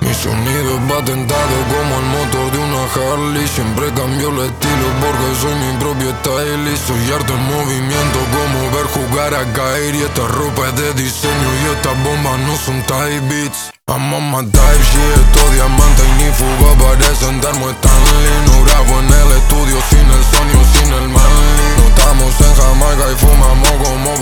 Mi sonido es patentado como el motor de una Harley. Siempre cambio el estilo porque soy mi propio stylist. Soy harto en movimiento como ver jugar a caer Y esta ropa es de diseño y estas bombas no son tight beats. I'm on my type shit, estos diamantes y ni fuga parecen darme Stanley. No grabo en el estudio sin el Sony o sin el Manly. No estamos en Jamaica y fumamos como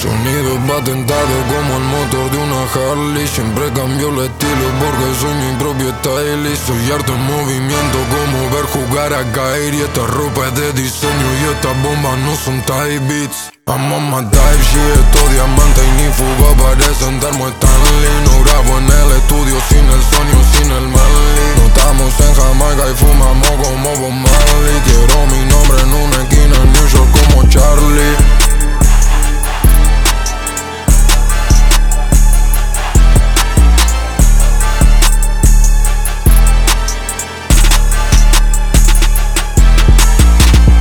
sonido patentado como el motor de Harley Siempre cambio el estilo porque soy mi propio stylist. Soy arte en movimiento como ver jugar a Kyrie. Esta ropa es de diseño y estas bombas no son type beats. I'm on my type shit, esto diamante y ni fuga parecen termo Stanley. No grabo en el estudio sin el sonido, sin el